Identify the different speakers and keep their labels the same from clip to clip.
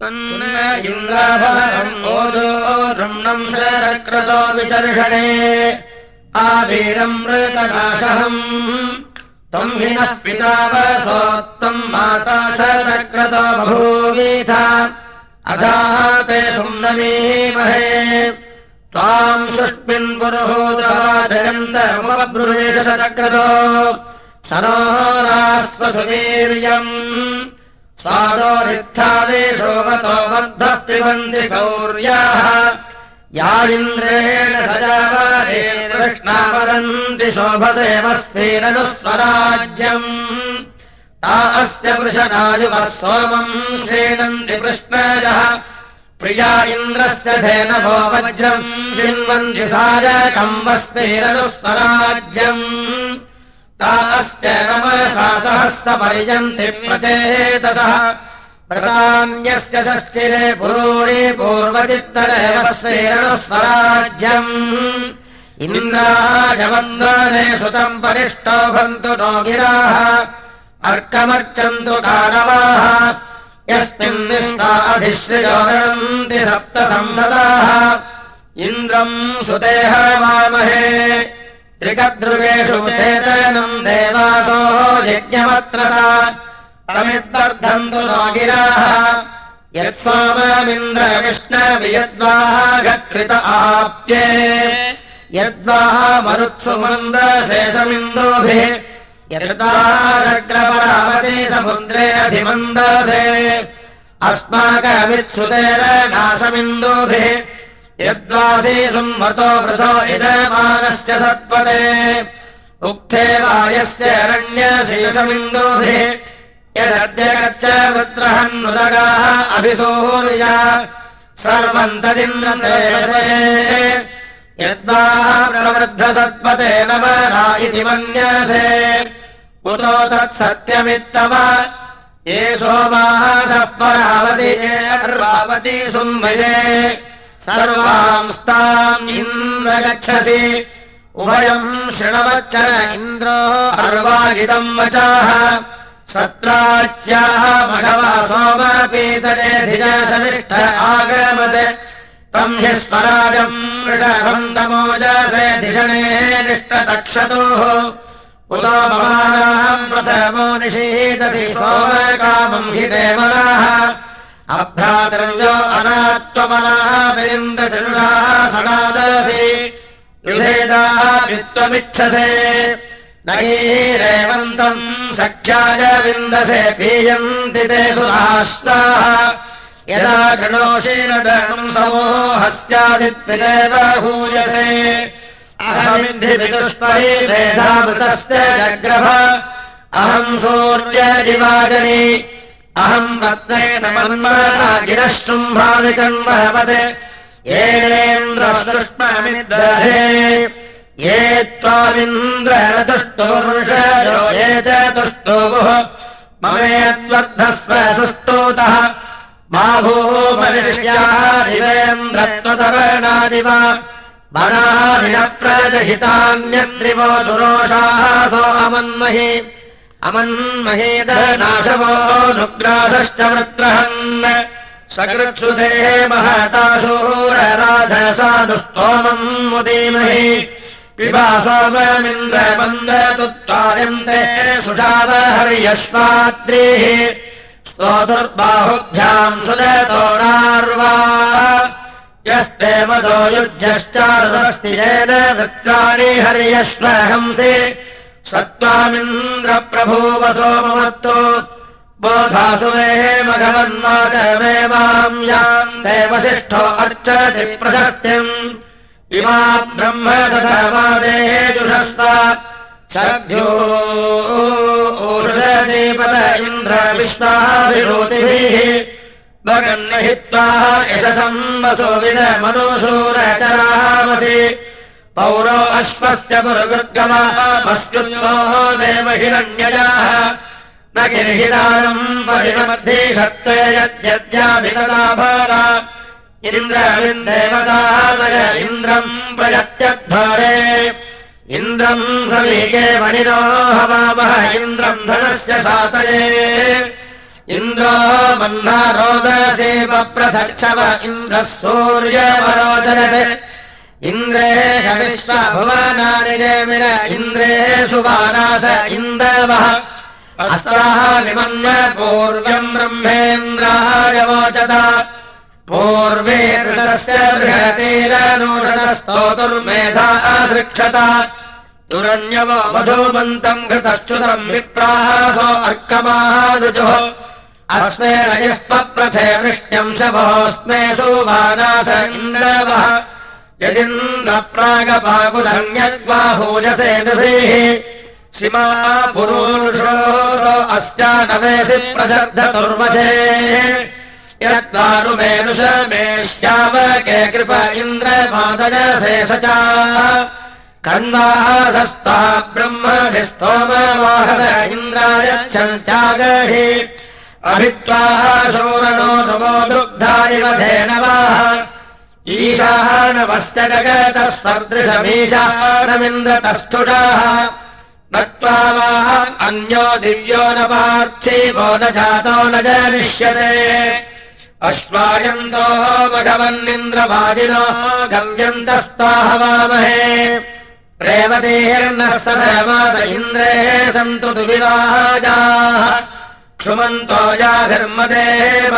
Speaker 1: इन्द्राभरम् शरक्रतो विचर्षणे आवीरम् मृतनाशहम् त्वम् हिनः पितावसोत्तम् माता शरक्रतो बभूवीथा अधाः ते सुन्दमीमहे। त्वाम् सुष्मिन् पुरुहूतवादयन्तमुपब्रुवेशक्रतो सरोरास्वसुवीर्यम् स्वादो रित्थावेशोमतो मद्भः पिबन्ति सौर्याः। या इन्द्रेण सजावारे कृष्णा वदन्ति शोभसेवस्तेरनुस्वराज्यम् ता अस्य वृषणायुवः सोमम् श्रीणन्ति कृष्णजः। प्रिया इन्द्रस्य धेनभो वज्रम् जिन्वन्ति सायकम् वस्तेरनुस्वराज्यम् षष्टिरे पुरोणे पूर्वचित्तरेवस्वेरणस्वराज्यम् इन्द्राजवन्दने सुतम् परिष्टोभन्तु नो गिराः अर्कमर्चन्तु कारवाः यस्मिन् विश्वाधिश्रियोरणन्ति सप्त संसदाः इन्द्रम् सुतेह मामहे त्रिकदृगेषु चेतनम् देवासो यज्ञमत्रता। तमिद्वर्धन्तु नो गिराः। यत्सोममिन्द्रविष्णवियद्वाघकृत आप्त्ये। यद्वाः मरुत्सु मन्दशेषमिन्दोभिः यद्वाग्रपरावते समुद्रे अधिमन्दधे। अस्माकमित्सुतेन नाशमिन्दोभिः यद्वासी संवतो वृथो इदमानस्य सत्पदे। उक्थे वायस्य अरण्यशेषमिन्दोभिः यदद्य वृत्रहन्नुदगाः अभिसूर्या। सर्वम् तदिन्द्रते यद्वाः प्रवृद्धसत्पते नवरा इति मन्यसे। उतो तत्सत्यमित्तव। ये सोमाः परावति रावती सुम्भये सर्वांस्ताम् इन्द्र गच्छसि। उभयम् शृणवच्चन इन्द्रो अर्वाहितम् वचाः। सत्राच्याः ह्यः स्वराजम् वृषभन्तमोजसे धिषणे निष्टतक्षतोः उतो ममानाम् प्रथमो निषीदति सोमकामम् हि देवनाः अभ्रातर्यो अनात्त्वमनाः विरिन्द्रशृणाः सदादसि युधेदाः वित्त्वमिच्छसे नैरेवन्तम् सख्याय विन्दसे पीयन्ति ते सुराष्टाः यदा कृणोषीणम् समोहस्यादित्विदेव भूयसे अहमिद्धि विदुष्परि भेदामृतस्य जग्रभ। अहम् सूर्यजिवाजनि अहम् रत्नेन मन्मना गिरः शुम्भाविकम् भवत् येनेन्द्रसृष्ममिद्दहे ये त्वामिन्द्रेण तुष्टुर्षयो ये तुष्टुवुः ममेत्वर्धस्व सुष्टूतः मा भूमनिष्यादिवेन्द्रत्वतरणादिव वनाभिनप्रजहितान्यत्रिवो दुरोषाः सो अमन्महि अमन्महेदनाशवो नुग्रासश्च वृत्रहन् सकृत्सुधेः महताशूरराधसादुस्तोमम् मुदीमहि। पिबा सोममिन्द्रमन्दतु त्वायन्ते सुषाव हर्यश्वाद्रीः स्तोतुर्बाहुभ्याम् सुदतोणार्वा यस्ते मदो युज्यश्चारुदस्तिजेन वृत्राणि हर्यश्वहंसि सत्त्वामिन्द्रप्रभूवसोमवत्तु बोधासु मे मघवन्माचमे माम् याम् देवसिष्ठो अर्चति प्रशस्तिम् इमा ब्रह्म दधवादेजुषस्व शरद्यो ओषुषदीपद इन्द्र विश्वाभिरोतिभिः भगन्नहित्वा यशसम् वसो विदमनुशूरचरामसि पौरो अश्वस्य पुरुगुद्गमामस्युत्सोः देवहिरण्यजाः। न गिर्हिराणम् परिमध्ये यद्यद्याभितदाभारा इन्द्रविन्देवतादय इन्द्रम् प्रयत्यध्वरे। इन्द्रम् समीके मणिनो हवामः इन्द्रम् धनस्य सातये। इन्द्रो मह्ना रोदसेव प्रथक्षव इन्द्रः सूर्यवरोचरत् इन्द्रे विश्वभुवनानि जयमिर इन्द्रे सुवानास इन्दवः अस्त्राः विमन्य पूर्वम् ब्रह्मेन्द्रायवोचत पूर्वे ऋतस्य बृहतेरनूषणस्तोतुर्मेधा अधृक्षत। तुरण्यव मधुमन्तम् घृतश्च्युतम् विप्रासो अर्कमारुजुः अस्मे रजः पप्रथे वृष्ट्यम् शवोऽस्मे सुवानास इन्द्रवः यदिन्द्रप्रागपाकुधन्यग्बाहूजसे नृभिः श्रीमा पुरुषो अस्या नवेसि प्रशब्धतुर्वशे यद्वानुमेनुष मे श्यावके कृप इन्द्रमादयसे स च कण्वासस्ता ब्रह्मधिस्तोमवाहद इन्द्रायच्छन्त्यागहि अभित्वाः शोरणो नमो दुग्धारिव नवस्य जगतः स्पर्दृशमीशानमिन्द्रतस्थुषाः नत्वा वा अन्यो दिव्यो न पार्थिवो न जातो न जनिष्यते अश्वायन्तो भगवन्निन्द्रवाजिनो गम्यन्तस्ताहवामहे प्रेमतेर्नः सदमाद इन्द्रे सन्तु तु विवाजाः क्षुमन्तो याभिर्मदेव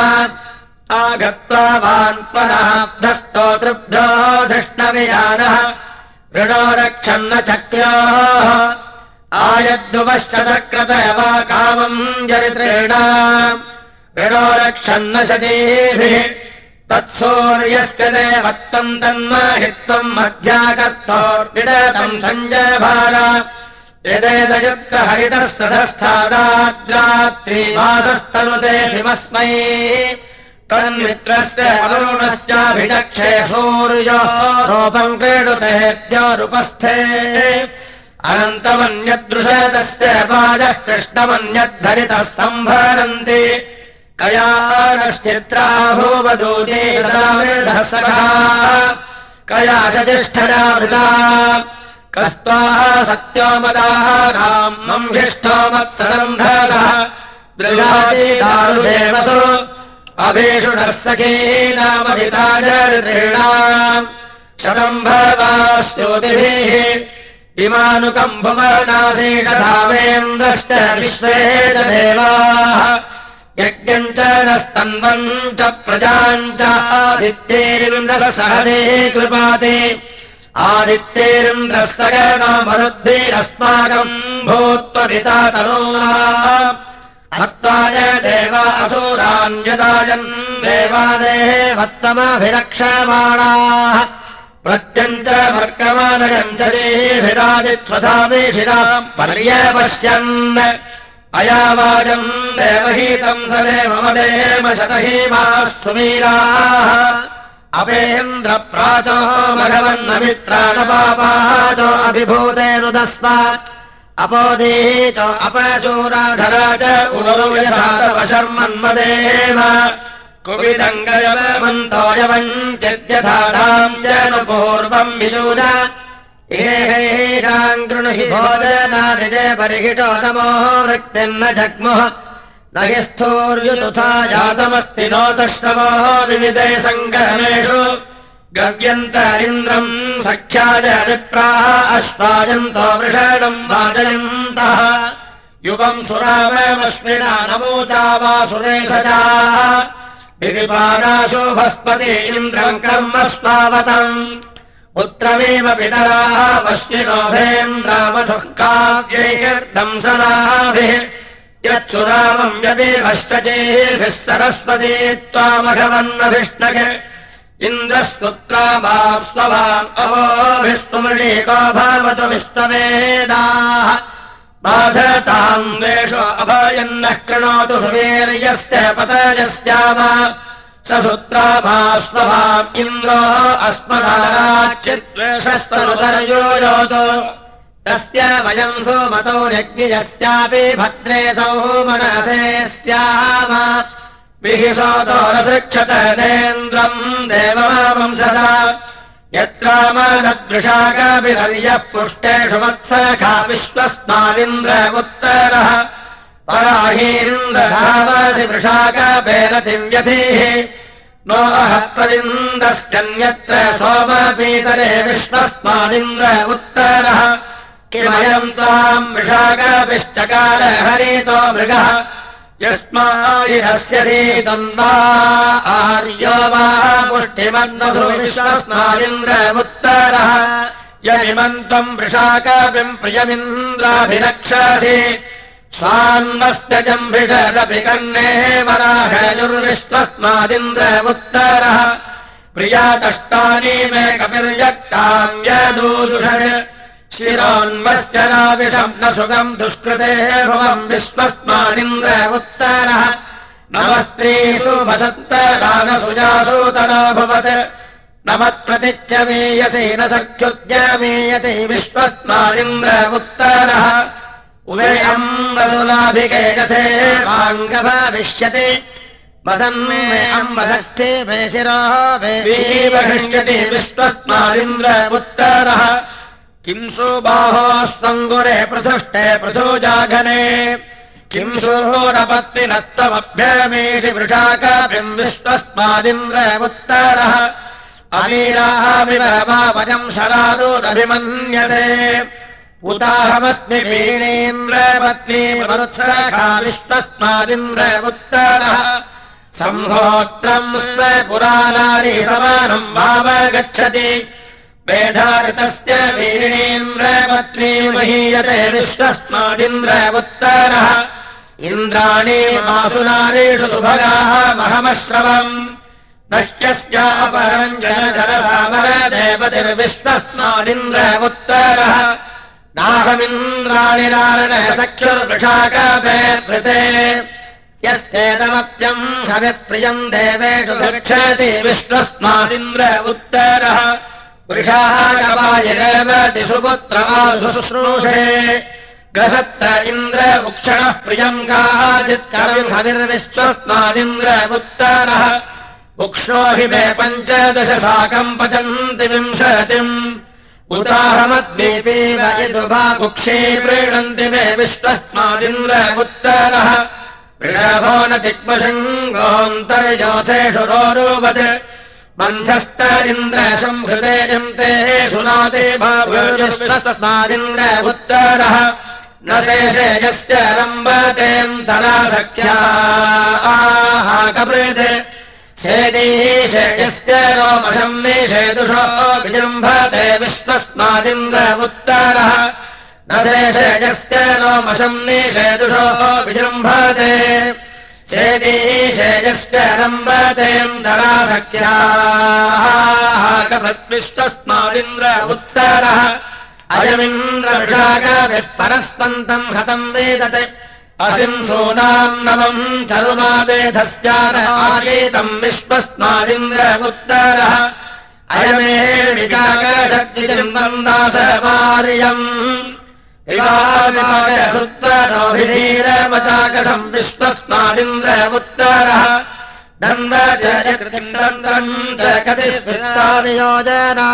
Speaker 1: वान्पराब्धस्तोतृभ्यो धृष्णविजानः। ऋणो रक्षन्न चक्राः आयद्दुवश्च चक्रत वा कामम् जरित्रेण ऋणो रक्षन्न शतीभिः तत्सूर्यस्य देवत्तम् तन्महित्वम् मध्याकर्तोर्विडतम् सञ्जभार यदेदयुक्तहरितः सधस्थादाद्रात्रिमासस्तनुते शिवस्मै तन्मित्रस्य अरुणस्याभिचक्षे सूर्यो रूपम् क्रीडुतेद्योरुपस्थे अनन्तमन्यदृशतस्य पाजः कृष्णमन्यद्धरितः सम्भरन्ति कयानश्चित्रा भूवदूते सखा। कया शतिष्ठरामृता कस्त्वाः सत्योमदाः रामम् ह्यष्टो मत्सरन्धरः दृढादेवतु अभीषुणः सखी नामभिता चरितॄणाम् शतम्भवास्योतिभिः इमानुकम् भुवनासीषधावेन्द्रश्च विश्वे च देवाः। यज्ञम् च नस्तन्वम् च प्रजाम् च आदित्येरिन्द्रः सहदेः कृपाते। आदित्येरिन्द्रः सगणो मरुद्भिरस्माकम् भूत्वपिता तनूना हत्वाय देव असुरान्यदायम् देवादेः वत्तमभिरक्षमाणाः प्रत्यञ्च वर्गमानयम् च देभिरादित्वधामेषिराम् पर्यपश्यन् अयावाजम् देवहीतम् स देव देम शतहीमाः सुमीराः अपेन्द्रप्राचो भगवन्नमित्राणपापाचो अभिभूतेऽनुदस्व अपोदीः च अपचूराधरा च उरुयशर्मन्मदेव कुविदङ्गयवन्तोऽयवञ्चिद्यथाधाम् च पूर्वम् विजून। एहेषाम् गृणुहि भोजनादिजे परिहितो नमो वृत्तिर्न जग्मुः। न हि स्थूर्युतुथा जातमस्ति नोतश्रवो विविधे सङ्गमेषु गव्यन्तरिन्द्रम् सख्याय विप्राः अश्वायन्तो वृषणम् वाजयन्तः। युवम् सुरामश्विना नमोचा वा सुरेशजाः विपानाशोभस्पति इन्द्रम् कर्म स्वावतम्। पुत्रमेव पितराः पश्चिनोभेन्द्रामधुः काव्यैर्दम् सदाभिः। यत्सुरामम् व्यपेभश्चेभिः सरस्वती त्वामघवन्नभिष्णग इन्द्रस्तुत्रा वा स्ववाम् अवोभिस्तुमृणीको भवतु विश्ववेदाः बाधताम् वेषो अभयन्नः कृणोतु सुवीर्यस्य पतयस्याम। स सुत्रा वा स्वभाम् इन्द्रो अस्मदाचिद्वेषस्तनुतर्योजोतु तस्य वयम् सुमतो यज्ञयस्यापि भद्रे सौ मनसे स्याम विहिसोतो न सृक्षतनेन्द्रम् देवमामम् सदा। यत्रामनदृशाकाभिरर्यः पुष्टेषु मत्सखा विश्वस्मादिन्द्रमुत्तरः पराहीन्द्रधावसि वृषाकपेरतिव्यथिः नो अह प्रविन्दस्यन्यत्र सोमपीतरे विश्वस्मादिन्द्र उत्तरः किमयम् त्वाम् वृषाकपिश्चकार हरितो मृगः यस्मायिरस्यधीतम् वा आर्यो वा पुष्टिमन्मधु विश्वस्मादिन्द्र उत्तरः यमिमम् त्वम् वृषाकपिम् प्रियमिन्द्राभिरक्षसि। स्वान्वस्य जम्भिषदपि कर्णेः वराहजुर्विश्वस्मादिन्द्र उत्तरः प्रियातष्टानि मे कपिर्यक्ताम् यदूदुष शिरोन्वस्य नाविषम् न सुखम् दुष्कृतेः भवम् विश्वस्मादिन्द्र उत्तरः। नमस्त्रीषु भवत्। न मत्प्रतिच्च मीयसे न सख्युज्यमीयते विश्वस्मादिन्द्र उत्तरः। उदयम् वदुलाभिके कथे माङ्गभाविष्यति वदन्मे अम्बदक्षे मे शिरोः वैवीवहृष्यति विश्वस्मादिन्द्र उत्तरः किं सुबाहोस्वङ्गुरे पृथुष्टे पृथुजाघने किं सुहोरपत्तिनस्तमभ्यमेषि वृषाकाभिम् विश्वस्मादिन्द्र उत्तरः अमीरामिव वावजम् शरादूरभिमन्यते उताहमस्मि वीणेन्द्रपत्नी मरुत्सखा विश्वस्मादिन्द्र उत्तरः सम्भोत्रम् स्व पुराणानि समानम् भावगच्छति वेधारितस्य वीणेन्द्रपत्नी महीयते विश्वस्मादिन्द्र उत्तरः इन्द्राणि मासुनारेषु सुभगाः महमश्रवम्। नह्यस्यापरम् जन जलसामर देवतिर्विश्वस्मादिन्द्र उत्तरः नाहमिन्द्राणि नारण सख्युर्वृषाकाभेर्भृते यस्येदमप्यम् हविप्रियम् देवेषु गच्छति विश्वस्मादिन्द्र उत्तरः वृषाकवायिरेवति सुपुत्रमाशुश्रूषे ग्रसत्र इन्द्र उक्षणः प्रियम् काचित्करम् हविर्विश्वस्मादिन्द्र उत्तरः उक्षो हि मे पञ्चदश साकम् पचन्ति विंशतिम्। यदुभा कुक्षे प्रीणन्ति मे विश्वस्मादिन्द्र वृषभो न दिग्मशृङ्गोऽन्तर्योथेषु रोरूपत् बन्धस्तरिन्द्र संहृते जन्ते सुनाते भावस्मादिन्द्र उत्तरः न शेषे यस्य लम्बतेऽन्तरासख्या कपृत् छेदीशेयस्य रोमशम् निषेदुषो विजृम्भते विश्वस्मादिन्द्र उत्तरः न शेषयस्य रोमशम् निषेदुषो विजृम्भते छेदीशेयस्य रम्बतेन्दरासख्याकभद्विश्वस्मादिन्द्र उत्तरः। अयमिन्द्रविषाकभिः परस्पन्तम् हतम् वेदते। अशिंसूनाम् नवम् चरुमादेधस्यागीतम् विश्वस्मादिन्द्र उत्तरः। अयमे विकाकशक्तिचिम्बम् दासमार्यम् सुत्तरोभिधीरमचाकषम् विश्वस्मादिन्द्र उत्तरः दन्द च कृतिन्दम् च कतिस्मृतावियोजना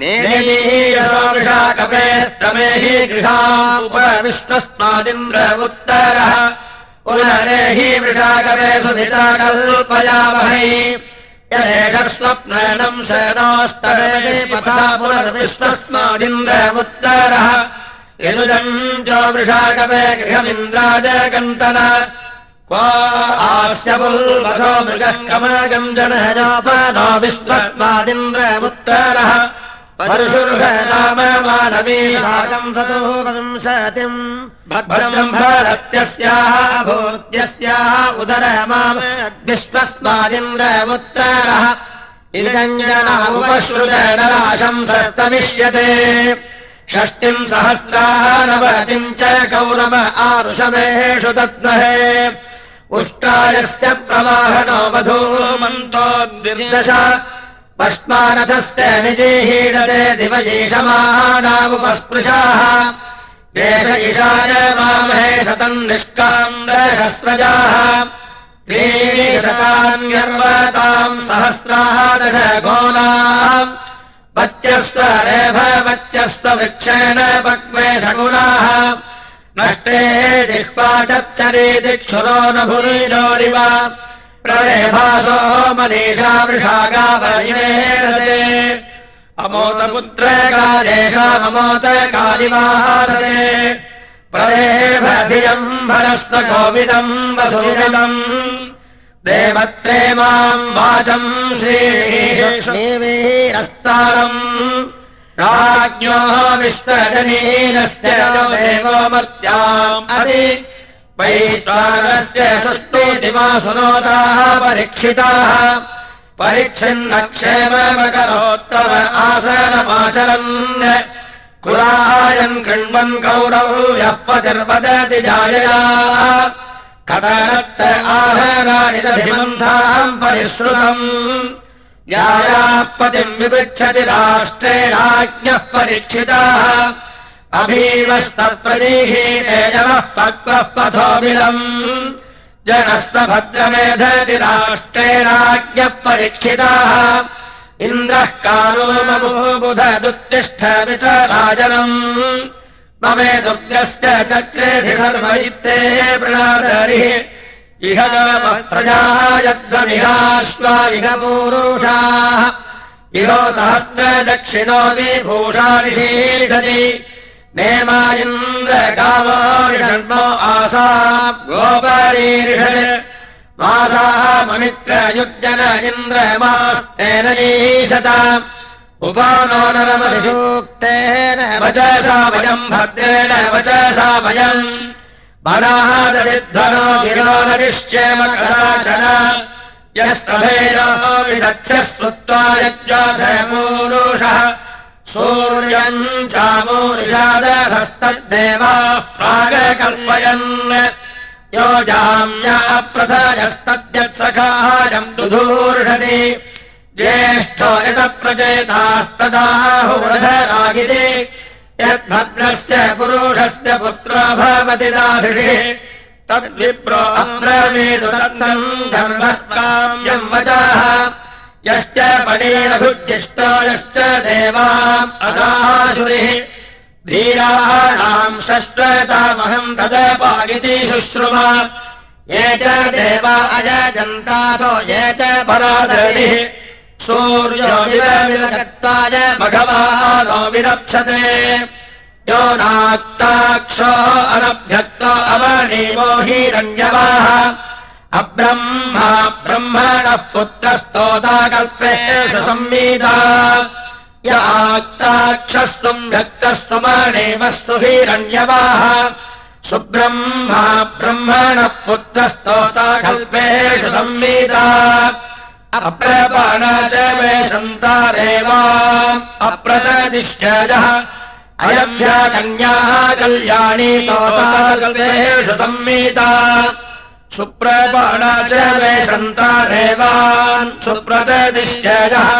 Speaker 1: नेहीयशोषाकपेस्तमेहि गृहामुपविश्वस्मादिन्द्र उत्तरः पुनरेहि वृषाकपे सुभिता कल्पयामहै यदेकस्वप्नम् शनोस्तरे पथा पुनर्विश्वस्मादिन्द्र उत्तरः यदुजम् च वृषाकपे गृहमिन्द्राजकन्तन क्वा आस्य पुल्मघो मृगः कमगम् जनहजोपनो विश्वस्मादिन्द्र उत्तरः परशुर्ह नाम भद्रम् भारत्यस्याः भूत्यस्याः उदर माम विश्वस्मादिन्द्र उत्तरः इदञ्जनामुपश्रुतराशम् सस्तमिष्यते षष्टिम् सहस्राः नवतिम् च कौरव आरुषमेषु तद्महे उष्टायस्य प्रवाहणो वधूमन्तोद्विदश पश्मानथस्य निजीहीडते दिवजीषमाणामुपस्पृशाः। देश ईशाय वामहे शतम् निष्कान्दहस्रजाः त्रीणि शतान्यर्वताम् सहस्राः दश गोलाः वच्यस्व रेभवच्यस्व वृक्षेण पक्वे शकुनाः। नष्टे चच्चरे दिक्षुरो न भुरिरोरिव प्रलेभासो मनीषा वृषागावरिवेरते अमोतपुत्र कालेषामोत कालिवाहारते प्रलेभधियम् भरस्व गोविदम् वसुविदम् देवत्रे माम् वाचम् श्रीवीरस्तारम् राज्ञो विश्वजनीनस्य देवो मर्त्याम् अति वैश्वानस्य वा सुनोताः परीक्षिताः परीक्षिन्नक्षेमकरोत्तम आसनमाचरन् कुलायम् कृण्वन् कौरौ यः पतिर्वदति जायया कथनत्त आहराणि परिश्रुतम्। यायापतिम् विपृच्छति राष्ट्रे राज्ञः परीक्षिताः। अभीवस्तप्रदीहीते जनः पक्वः पथोऽबिलम् जनः भद्रमेधति राष्ट्रे राज्ञः परीक्षिताः। इन्द्रः कालो ममो बुधदुत्तिष्ठ विचराजनम् ममे दुग्रस्य चक्रेधि सर्वैत्ते प्रणादरिः। इह प्रजायद्वमिहाश्वा इह पूरुषाः इहो सहस्रदक्षिणो शीर्षति नेमा आसा गोपरीर्षत्। मासाः ममित्रयुज्जन इन्द्रमास्तेन ईशत उपानो नरमधिसूक्तेन वचसा वयम् भद्रेण वचसा वयम् वनादधिध्वनो गिरो नरिश्चेमकराचन यः सभेरो विदक्षः श्रुत्वा यज्ञासमूरुषः सूर्यम् चामूरिजादधस्तद्देवाः प्रागकल्पयन्। योजाम्या प्रथयस्तद्यत्सखायम् दुधूर्षति ज्येष्ठो यतप्रचेतास्तदाहुरधरागिति यद्भद्रस्य पुरुषस्य पुत्रो भवति दाधिषिः तद्विप्रो अब्रवीतु तत्सङ्गर्भकाम्यम् वचाः। यश्च पणीरघुज्यिष्टो यश्च देवाम् अदाशुरिः धीराणाम् षष्टतामहम् तदपागिति शुश्रुम। ये च देवा अजन्तासो ये च पराधरिः सूर्योविरविरगत्ताय भगवानो विरक्षते यो नाक्ताक्षो अनभ्यक्तो अवणीवो हिरण्यवाः। अब्रह्मा ब्रह्मणः पुत्रस्तोता कल्पेषु संवीता य आक्ताक्षस्तुम् भक्तस्तु मणेवस्तु हिरण्यवाः। सुब्रह्मा ब्रह्मणः पुत्रस्तोता कल्पेषु संवीता अप्रपाण च मे सन्तारेव अप्रतदिश्चजः अयभ्या कन्याः कल्याणी तोताकल्पेषु संमीता। सुप्रपाण च मे सन्तारेवान् सुप्रतदिश्चजः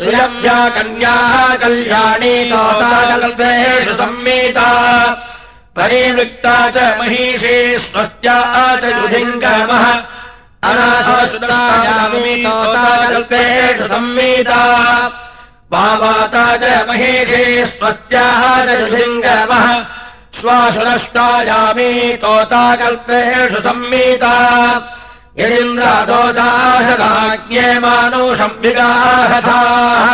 Speaker 1: सुयभ्या कन्याः कल्याणी तोताकल्पेषु संमीता। परिवृत्ता च महिषी स्वस्त्या च युधिङ्गमः अनाशोस्तायामीतोताकल्पेषु संमीता वामाता च महीषे स्वस्याः च युधिङ्गमः श्वाशुनष्टायामीतोताकल्पेषु संमीता यदिन्द्रादोषाशदाज्ञे मानुषम्बिगाहथाः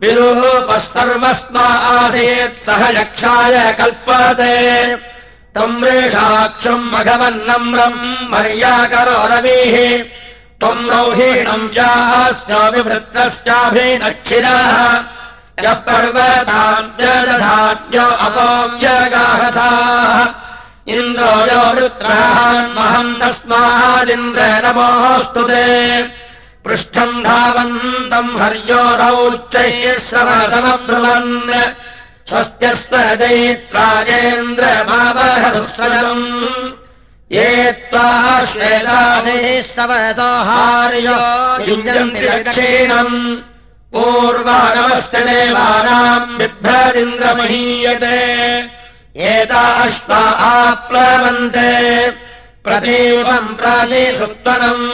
Speaker 1: विरूपः सर्वस्मा आसीत्, सह यक्षाय कल्पते। त्वम् रेषाक्षम् मघवन्नम्रम् मर्याकरो रविः त्वम् रौहीणम् यास्याभिवृत्तस्याभिनक्षिरः यः पर्वताद्यदधाद्यो अपोव्यगाहथाः इन्द्रो यो वृत्रहान्महम् तस्मादिन्द्र नमोऽस्तु ते। पृष्ठम् धावन्तम् हर्यो रौच्चैः श्रवसमब्रुवन् स्वस्त्यस्व जैत्राजेन्द्रमावहस्वजम् ये त्वा श्वेतादैः सवतोहार्यो युञ्जन्ति दक्षिणम्। पूर्वाणमस्य देवानाम् बिभ्रदिन्द्रमहीयते एताश्वा आप्लवन्ते प्रदीपम् प्रातिसुत्तनम्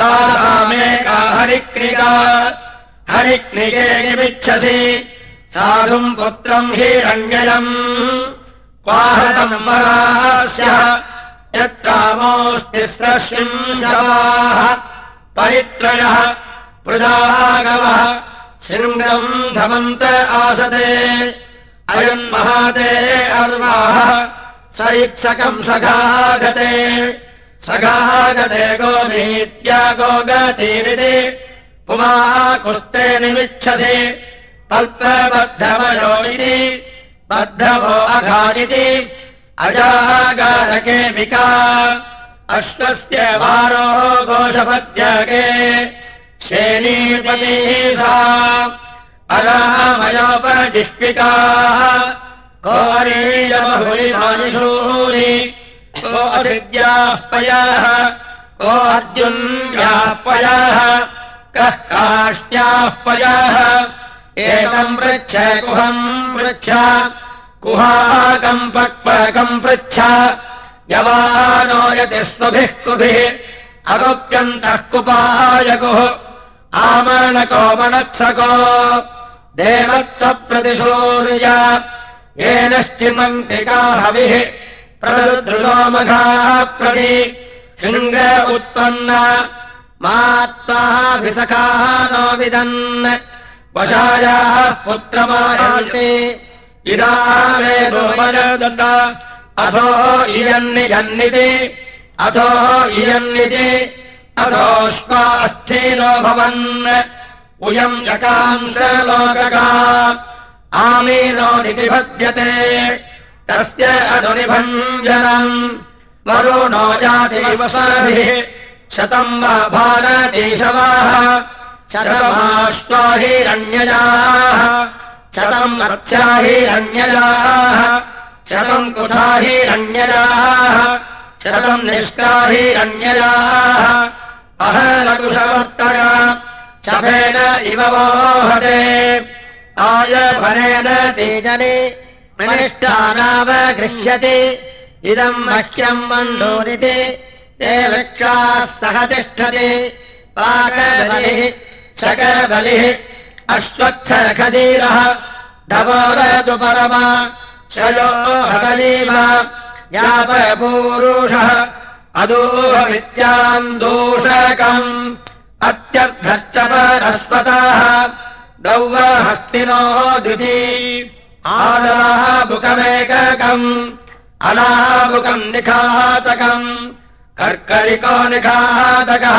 Speaker 1: तासामेका हरिक्रिका हरिक्रिके निमिच्छसि साधुम् पुत्रम् हिरण्ययम् क्वाहतम् वरास्य यत्रामोऽस्तिस्रशिंशवाः परित्रयः पृदागवः शृङ्गम् धमन्त आसते। अयम् महादे अर्वाः सैत्सकम् सखागते। सखागते गोमीत्या गोगतीरिति। पुमाः कुस्ते निमिच्छसि पल्पबद्धवयो इति अघारिति अजागारके विका अश्वस्य वारोः गोशपत्यगे श्रेणीपतिः सा को असिद्याः पयाः को अर्जुन्याः कः काष्ट्याः एतम् पृच्छ कुहम् पृच्छ। कुहाकम् पक्पकम् पृच्छ। यवानो यति स्वभिः कुभिः अगुप्यन्तः कुपायकुः आमरणकोमणत्सको देवत्वप्रतिसूर्य। येनश्चिमन्तिकाहविः प्रदृतोमघाः प्रति। शृङ्ग उत्पन्न। मात्वाभिसखाः नो विदन् वशायाः पुत्रमायन्ति इदा वेदोपयदत्त अथो इयन्निजन्निति अथो इयन्निति। अथोष्वास्थीनो भवन्। उयम् यकांशलोकका आमीनो नितिभद्यते तस्य अनुनिभञ्जनम् वरुणो जातिविवसाभिः शतम् वा भारतीशवाः शतमाश्वा हिरण्यजाः शतम् अर्थ्या हिरण्यजाः शतम् कुथा हिरण्यजाः शतम् निष्का हिरण्यजाः अहलकुशवत्तया शफेन इव वोहते आयफलेन तेजने मनिष्ठानावगृह्यते इदम् मह्यम् मण्डोरिते ते वृक्षाः सह तिष्ठति पाकबलिः शकबलिः अश्वत्थखदीरः धवोरतु परमा शयो हतलीव यापपूरुषः अदोहवित्यान्दोषकम् अत्यर्थश्च परस्वतः दौवहस्तिनो द्विती आदाः बुकमेककम् अनाबुकम् निखातकम् कर्करिको निखातकः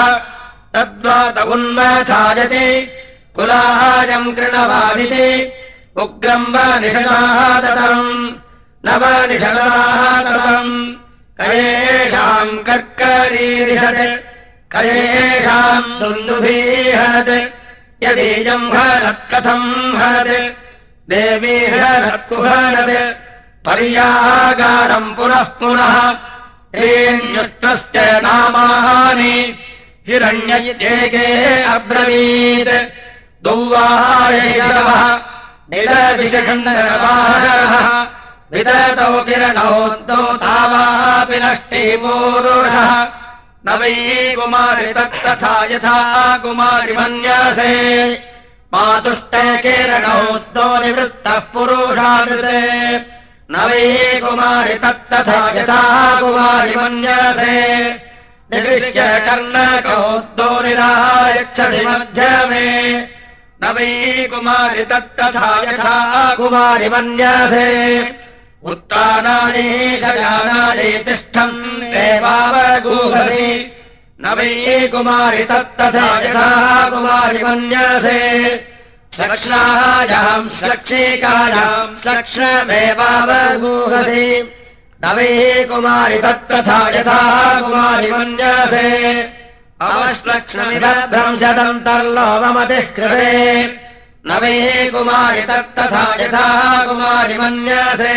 Speaker 1: तद्वात उन्मथायति कुलाहायम् कृणवादिति। उग्रम् वा निषदादतम् न वा निषदादतम् कयेषाम् कर्करीरिषत्। कयेषाम् दुन्दुभीहरत्। यदीयम् हरत्कथम् हरत्। देवी हरत्कुहरत् पर्यागारम् पुनः पुनः। तेऽन्युष्टस्य नामानि हिरण्यैतेके अब्रवीत्। दौवायवः निलदिशखण्डवाहः विदतौ किरणौ तावापि नष्टीपूरुषः न वै कुमारि तत्तथा यथा कुमारि मन्यसे। मातुष्टे किरणौ द्वौ निवृत्तः पुरुषामृते। न वै कुमारि तत्तथा यथा कुमारि मन्यसे निगृह्य कर्णकौ द्वौ निरायच्छति मध्यमे। न वै कुमारि तत्तथा यथा कुमारि मन्यसे उत्तानानि शयानानि तिष्ठन् देवावगूहसि न वै कुमारि तत्तथा यथा कुमारि मन्यसे श्लक्ष्णायाम् श्लक्षिकायाम् श्लक्ष्णमेवावगूहसि न वै कुमारि तत्तथा यथा कुमारि मन्यसे। अवश्लक्ष्णमिव भ्रंशदन्तर्लोममतिः कृते। न वै कुमारि तत्तथा यथा कुमारि मन्यसे।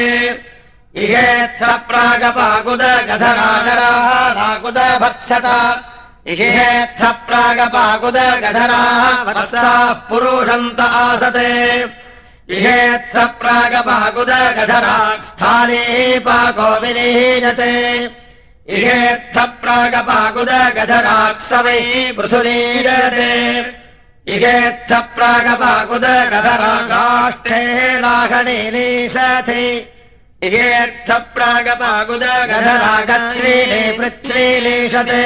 Speaker 1: इहेत्थ प्रागपाकुदगधरागराः नाकुदभत्सत इहेत्थ प्रागपाकुदगधराः वत्साः पुरुषन्त आसते इहेत्थ स्थाने पाको विलीयते इहेत्थ प्रागपाकुदगधराक् सवै पृथुलीयते इहेत्थ प्रागपाकुदगधराकाष्ठे लाघणीलीशति इहेऽर्थप्रागपागुदगधरागच्छ्रीले पृच्छ्रीलीषते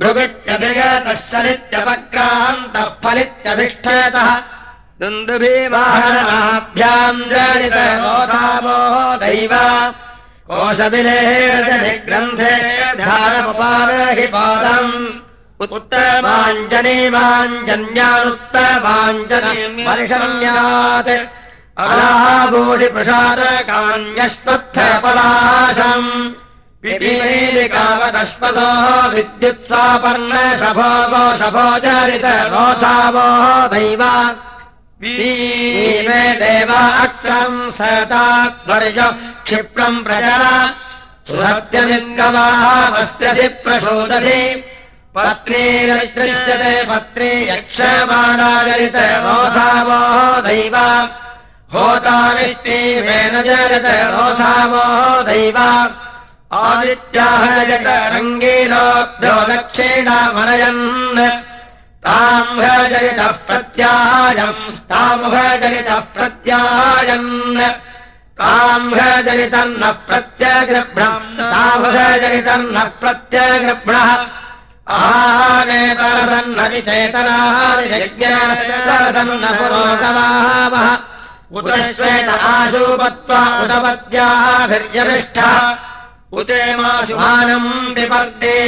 Speaker 1: भृगत्यभिगतः सलित्यपक्रान्तः फलित्यभिष्ठेतः दुन्दुभीवाहनाभ्याम् जरितोधावो दैव। कोशविलेग्रन्थे ध्यानपपारहि पादम्। प्रसादकान्यश्वत्थपलाशम् पिपीलिकावदश्वतो विद्युत्सापर्ण शभोगो शभोचरित रोधावो दैव मे देवाक्रम् सतात्पर्य क्षिप्रम् प्रजर सुसत्यमिङ्गवामस्यसि प्रशोदधि पत्नीरदृश्यते पत्नी यक्षमाणाचरित रोधावो दैव। होताविष्टिमेन जरत रोधावो दैव। आदित्याहजत रङ्गीलोभ्यो दक्षिणामनयन् ताम्भजरितः प्रत्यायम् तामुखजरितः प्रत्यायन् ताम्भजरितम् न प्रत्यगृभ्रम् तामुखजरितम् न प्रत्यगृभ्णः आहानेतरसन्न विचेतनादिज्ञानतरसन्न पुरोगवामः उतश्वेत आशूपत्वा उदपत्याभिर्यमिष्ठः उतेमाशुमानम् विपर्दे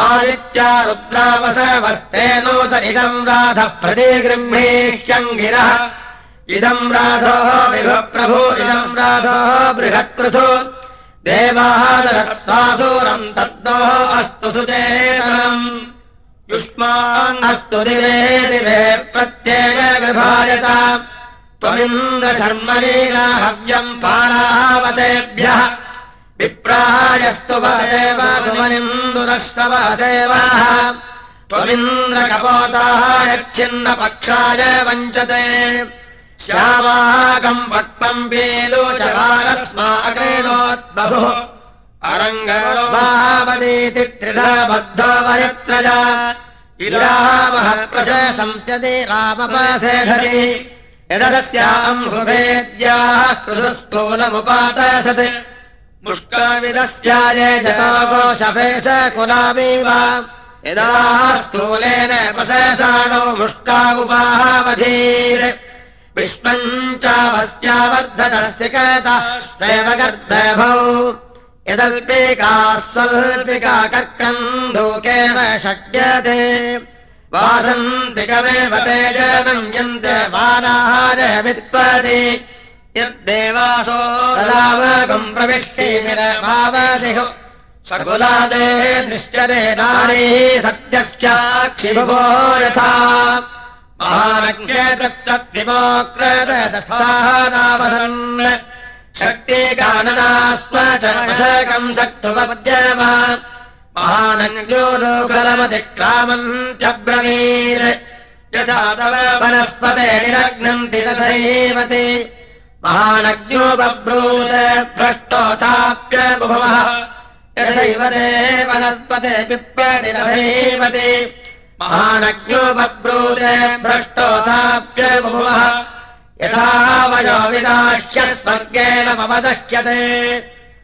Speaker 1: आदित्या रुद्रावसवर्तेनोत इदम् राधः प्रतिगृह्णेह्यङ्गिरः इदम् राधो विभप्रभु इदम् राधो बृहत्पृथु। देवादरत्वासूरम् तद्दोः अस्तु सुचेतनम् युष्मान्नस्तु दिवे दिवे प्रत्येन गृभायत त्वमिन्द्रशर्मणीना हव्यम् पालावतेभ्यः विप्रायस्तु वदेव तुमनिन्दुरश्रवसेवाः त्वमिन्द्रकपोताः यच्छिन्नपक्षाय वञ्चते। श्यामाकम् पक्वम् वेलोचकारस्माक्रीणोद्बहुः अरङ्गीति त्रिधा बद्धो वयत्रज इरामः प्रशसंत्यते रामपासेधरि। यदस्याम् हुभेद्याः कृतस्थूलमुपातसत् मुष्काविदस्याय जतोकोशफेश कुलामीव यदा स्थूलेन पशसाणो मुष्कावुपावधीर् विश्वम् चावस्यावर्धनस्य कताश्वेव गर्दभौ यदल्पिका स्वल्पिका कर्कम् धूकेव षड्यते। वासन्ति कमेव तेजनम् यन्ते वानाहार वित्पति यद्देवासो तदावकम् प्रविष्टिनिरभावसिहु सकुलादे दृश्यते नारी सत्यस्याक्षिभुभो यथा। महानज्ञतत्तद्विमोक्रतस्थानावसन् शक्तिकाननास्म च वशकम् शक्तुपद्यम महानज्ञो लोकलमतिक्रामन्त्यब्रवीर् यथा तव वनस्पते निरग्नन्ति तथैव ते महानज्ञो बभ्रूत भ्रष्टोथाप्य बुभवः यथैव ते वनस्पते पिप्रति तथैव ते महानज्ञो बभ्रूते भ्रष्टोथाप्य बुभवः यथा वयो विदाह्य स्वर्गेण ममदह्यते।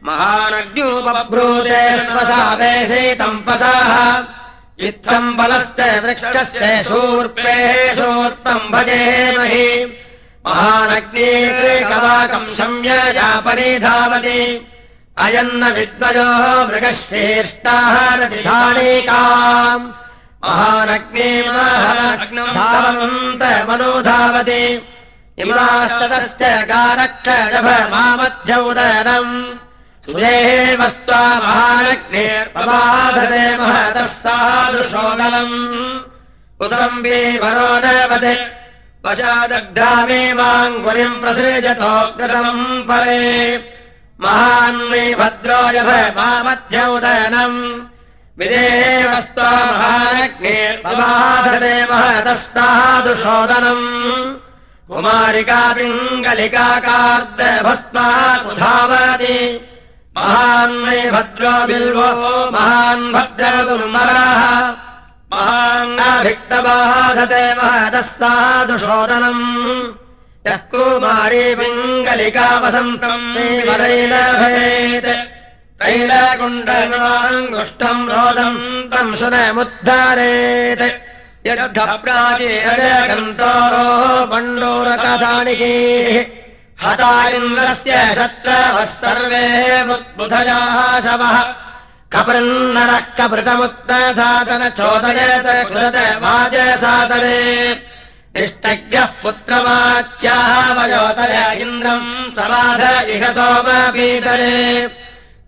Speaker 1: महानज्ञो बभ्रूते स्वसावेशैतम् पसाः इत्थम् बलस्य वृक्षस्य शूर्पेः शूर्पम् भजेमहि महानग्नेकवाकम् शम्ययापरि धावति अयन्न विद्वयोः मृगः श्रेष्ठाः रतिधानेकाम् महानग्ने धावन्त मनोधावति इमास्ततस्य कारक्षजभ मामध्यौदनम् सुदेवस्त्वा महानग्नेर्पबाधते महतः सादृशोदनम् उदरम् वरो नवते वशादग्धामेवाङ्गुलिम् प्रसृजतो कृतम् परे महान्मे भद्रो जभ मामध्यौदनम् विदेवस्त्वा महानग्नेर्पबाधते महतः सादुशोदनम् कुमारिका पिङ्गलिकाकार्दभस्माकुधावति महान् मे भद्रो बिल्वो महान् भद्रवतुर्मराः महान्नाभिक्तबाधते महतः साधुशोदनम् यः कुमारी पिङ्गलिकावसन्तम् भवेत् तैलकुण्डमाङ्गुष्टम् रोदम् तम् सुनमुद्धारेत्। यद्घप्राचीरगन्तोरो पण्डोरकथानिके। हता इन्द्रस्य शत्रवः सर्वे बुधजाः शवः कपृन्नरः कपृतमुत्तसादन चोदयत कृत वाजसादरे इष्टज्ञः पुत्रवाच्याः वयोतर इन्द्रम् समाध इह सोमपीतरे।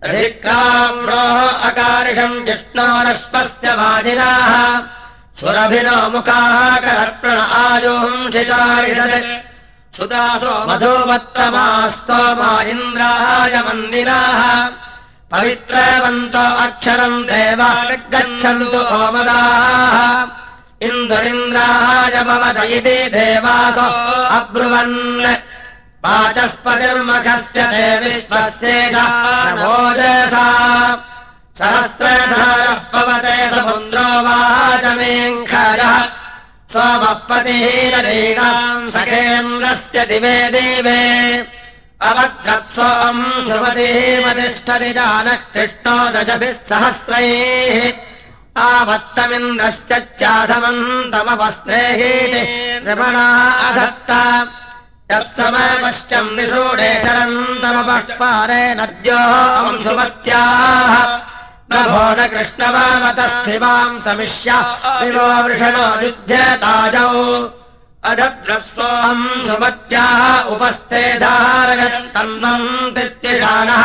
Speaker 1: अधिक्राम्रोः अकारिषम् जिष्णोरश्वस्य वाजिनाः। सुरभिनो मुखाः करप्रण आयुंशितारिषत् सुदासो मधुमत्तमास्तोमा इन्द्राय मन्दिराः पवित्रवन्तो अक्षरम् देवागच्छन्तु ओमदाः इन्दुरिन्द्राय ममद इति देवासो अब्रुवन्। वाचस्पतिर्मखस्य देविश्वस्येजसा सहस्रधारः पवते समुन्द्रो वाचमेङ्खरः। सोमपतिहीनरीणाम् सखेन्द्रस्य दिवे देवे श्रुमतिमतिष्ठति जानः कृष्णो दशभिः सहस्रैः आवत्तमिन्द्रश्च चाधमन्तमवस्त्रेः नृपणाधत्त यत्समपश्चम् निषूढे चरन्तमपक्पारे नद्योम् सुमत्याः। नभो न कृष्णवामतस्थिवाम् समिष्य विवो वृषणो युध्यताजौ अधद्रप्सोऽहम् सुमत्याः उपस्थे धारयन्तन्वम् तित्यषाणः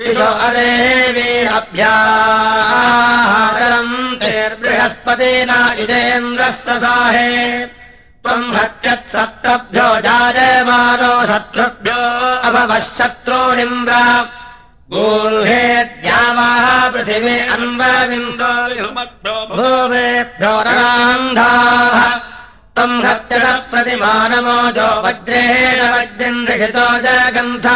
Speaker 1: विशो अदेवीरभ्याचरम् तेर्बृहस्पतेन युजेन्द्रः ससाहे त्वम् हत्यत्सप्तभ्यो जायमानो शत्रुभ्यो अभवः शत्रोरिन्द्र गूर्हेद्यावाः पृथिवी अन्वविन्दो भूमेभ्यो रणान्धाः हत्यण प्रतिमानमोजो वज्रेण वज्रम् ऋषितो जगन्थ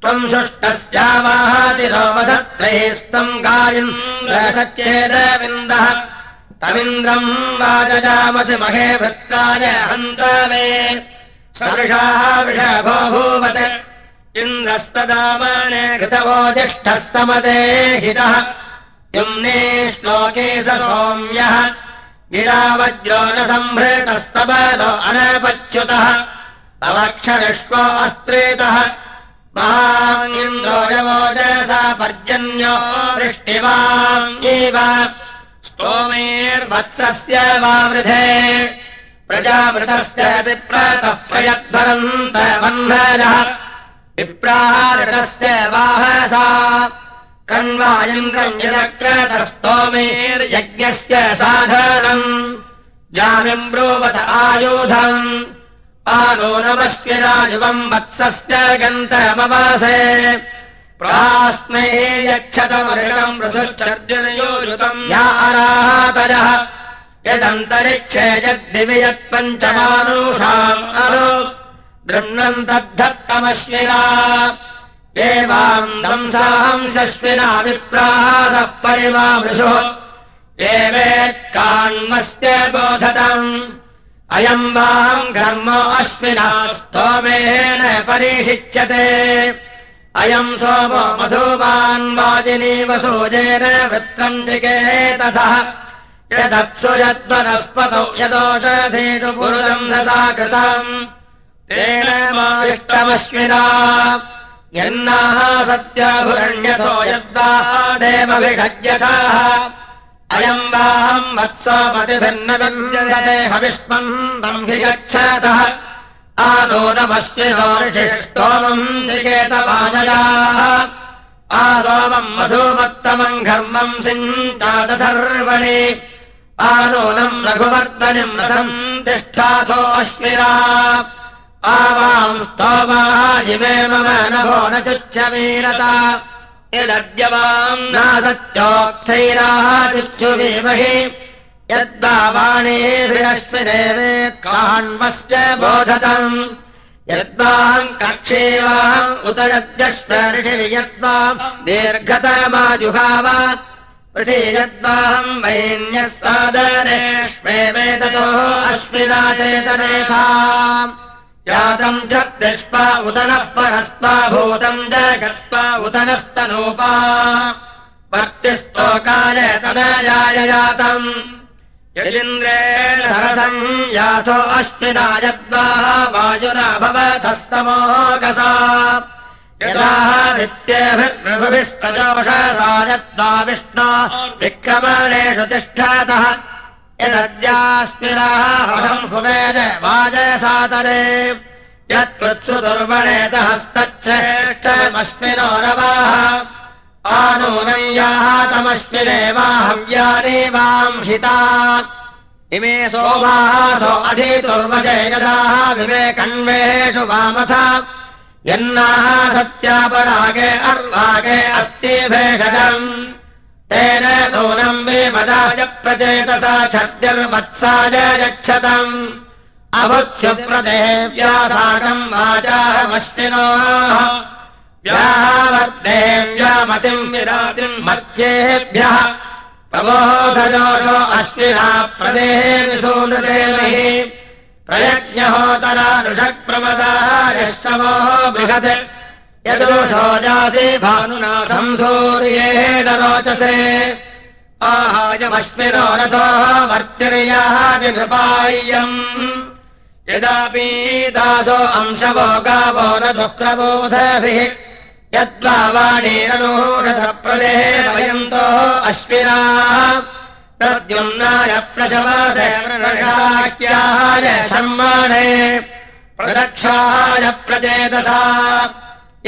Speaker 1: त्वम् शुष्टस्यावाहातिरोमधत्रैस्तम् गायन् सत्येदविन्दः तमिन्द्रम् वाजजामसि महे भृत्ताय हन्त मे। सदृशाः वृषभो भूवत्। इन्द्रस्तदामाने कृतवो ज्येष्ठस्तमदे हितः। युम्ने श्लोके स सौम्यः गिरावज्रो न सम्भृतस्तबलो अनपच्युतः अवक्षरिष्वो अस्त्रेतः महान्द्रोजवोजसा पर्जन्यो वृष्टिवाङ्गेव स्तोमेर्वत्सस्य वावृधे प्रजावृतस्य विप्रतः प्रयद्भरन्त वह्नजः। विप्राहृतस्य वाहसा कण्वा इन्द्रम् यदक्रतस्तोमेर्यज्ञस्य साधनम् जामिम् ब्रूवत आयुधम् आनो नमस्विराजुवम् वत्सस्य गन्तमवासे प्रास्मै यक्षतमृगम् मृदुर्चर्जनयोजुतम् या अरातरः यदन्तरिक्षे यद्दिवि यत्पञ्चमानुषाम् गृह्णम् तद्धत्तमश्विना दंसाहम् शश्विना विप्रासः परिमामृषुः एवेत्कान्मस्य बोधतम्। अयम् वाम् घर्म अश्विना स्तोमेन परिषिच्यते अयम् सोमो मधुवान् वाजिनी वसूजेन वृत्तम् जिकेतथः यदप्सु यद्वनस्पतौ यदोषधेषु पुरुषम् सदा कृतम् तेन माविष्टमश्विना यन्नाः सत्याभुरण्यथो यद्वा देवभिषज्यथाः अयम् वाहम् वत्समतिभिन्नविन्दते हविष्मम् तम्भि गच्छतः आनो नमश्विनो ऋषिस्तोमम् जिकेतवाजयाः आसोमम् मधुमत्तमम् घर्मम् सिञ्चादधर्वणि आनूनम् रघुवर्तनिम् रथम् तिष्ठाथो अश्विरा आवाम् इमे मम नभो न चुच्छवीरता यदद्यवाम् नासत्योक्थैराः चुच्छुवीमहि यद्वाणीभिरश्विनेवे काण्वस्य बोधतम्। यद्वाम् कक्षेवाम् उत यद्यश्वरिषिर्यद्वाम् दीर्घतमाजुहाव पृथि यद्वाहम् वैन्यः ततो अश्विना चेतनेथा यातम् च तिष्पा उदनः परस्पा भूतम् जगस्पा उदनस्तनूपा। भक्तिस्तोकाय तनयाय जातम्। यदिन्द्रे सरथम् याथो अश्विना यद्वा वायुना भवतः समोकसा यदादित्येभिर्भृभिस्तजोषसा यद्वा विष्णो विक्रमणेषु तिष्ठतः यदद्यास्मिनाहम् हुवेन वाजयसातरे यत्कृत्सु दुर्वणेत हस्तच्छेष्टमश्विनो रवाः आनूनम् यातमश्विनेवाहव्यानेवाम् हिता। इमे सोमासो अधितुर्वशे यदाः विवेकन्वेषु वामथ। यन्नाः सत्यापरागे अर्वागे अस्ति भेषजम् तेन नूनम् वे मदाय प्रचेतसा छद्यर्वत्साय गच्छतम् अभुत्स्यप्रदेव्या साकम् वाचाहमश्विनोः। व्यावर्देव्यामतिम् विरातिम् मध्येभ्यः। प्रबोधजोषो अश्विना प्रदेहे विसूनृदेमहि प्रयज्ञहोतरानुषक्प्रमदायश्रवो बृहत् यदोषोजासि भानुना संसूर्येण रोचसे। आहायमश्विनो रथोः वर्तिर्याहादिनृपाय्यम्। यदा पीतासो अंशवो गावो न दुःख्रबोधभिः यद्वा वाणीरनूरथप्रदेः वयन्तो अश्विना। प्रद्युम्नाय प्रशवासयाय शर्माणे प्रदक्षाय प्रचेतसा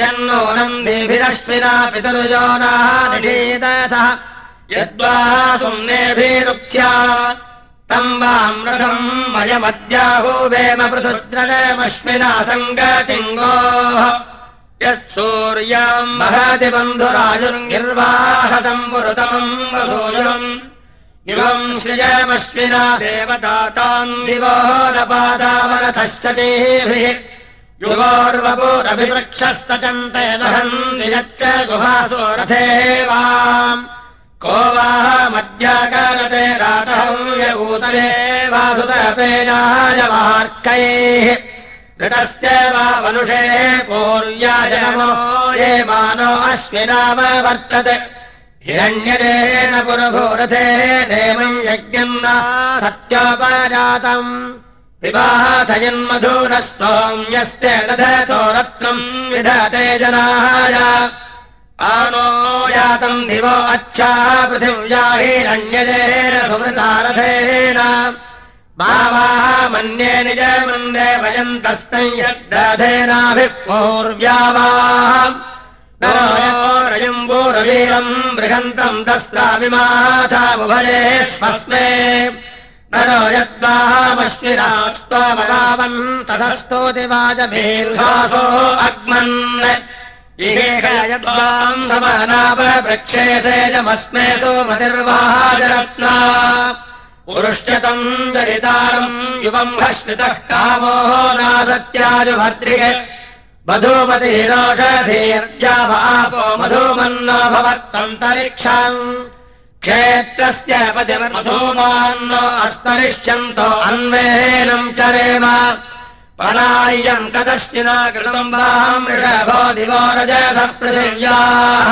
Speaker 1: यन्नो नन्दिभिरश्विना पितरुजोनाः निषीदथः यद्वा सुम्नेभिरुक्ष्या तम् वाम्रथम् वयमद्याहूवेम पृथुद्रमश्विना सङ्गतिङ्गोः यः सूर्याम् महति बन्धुराजुर्निर्वाहतम् पुरुतमम् वसूयम् इमम् श्रियमश्विना देवदाताम् दिवो न पादावरथश्चतेभिः युवोर्वपुरभिवृक्षस्तचन्ते वहन्ति यत्क गुहासो रथेवाम् को वाह मद्याकारते रातहम् यभूतले वासुतपेयाय वार्कैः ऋतस्य वा मनुषेः पूर्याजनमो ये मानो अश्विनाववर्तते हिरण्यदेन पुरभूरथेः देवम् यज्ञम् न सत्योपजातम् विवाहथयन्मधूरः सोम्यस्ते दधतो रत्नम् विधते जनाय आनो यातम् दिवो अच्छा पृथिव्या हिरण्यदेन सुमृतारथेन मावाः मन्ये निजमन्दे वयन्तस्तै यद्दधेनाभिः पूर्व्यावाः। रजम्बूरवीरम् बृहन्तम् दस्राविमाथामुभयेष्वस्मे नरो यद्वामश्विरास्त्वमगावन् ततस्तोति वाजमेर्भासो अग्मन्। यद्वाम् समानाववृक्षे सेजमस्मे तु मतिर्वाहाजरत्ना। पुरुष्यतम् जरितारम् युवम् हश्रितः कामो नासत्याजुभद्रिगे मधुमतिरोषधीर्जावापो मधुमन्नो भवत्तन्तरिक्षम् क्षेत्रस्य पतिमधूमान्नो अस्तरिष्यन्तो अन्वेनम् चरेम पराय्यम् कदश्चिना कृतम् वाम् ऋषभो दिवो रजध पृथिव्याः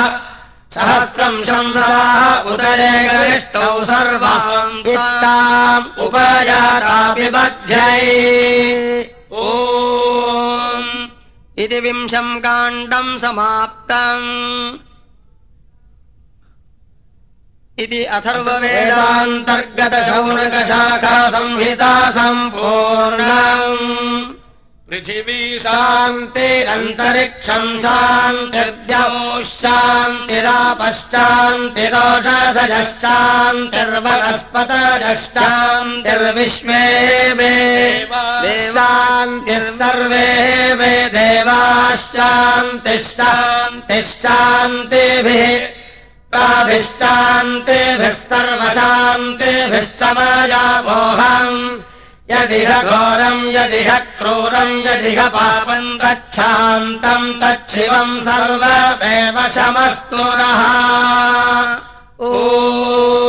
Speaker 1: सहस्रम् शंसाः उदरे गरिष्टौ सर्वाम् दित्ताम् उपयातापि बध्यै। ओ इति विंशम् काण्डम् समाप्तम् इति अथर्ववेदान्तर्गतशौनकशाखा संहिता
Speaker 2: पृथिवी
Speaker 1: शान्तिरन्तरिक्षम् शान्तिर्द्यौ शान्तिरापश्चान्तिरोषधयश्चान्तिर्वनस्पतयश्चान्तिर्विश्वे मे। देवान्तिः सर्वे मे। देवाश्चान्तिः ताभिश्चान्तिभिः सर्वशान्तिभिश्च मयामोहम् यदिह घोरम् यदिह क्रूरम् यदिह पापम् तच्छान्तम् तच्छिवम् सर्वमेव शमस्तु नः। ओ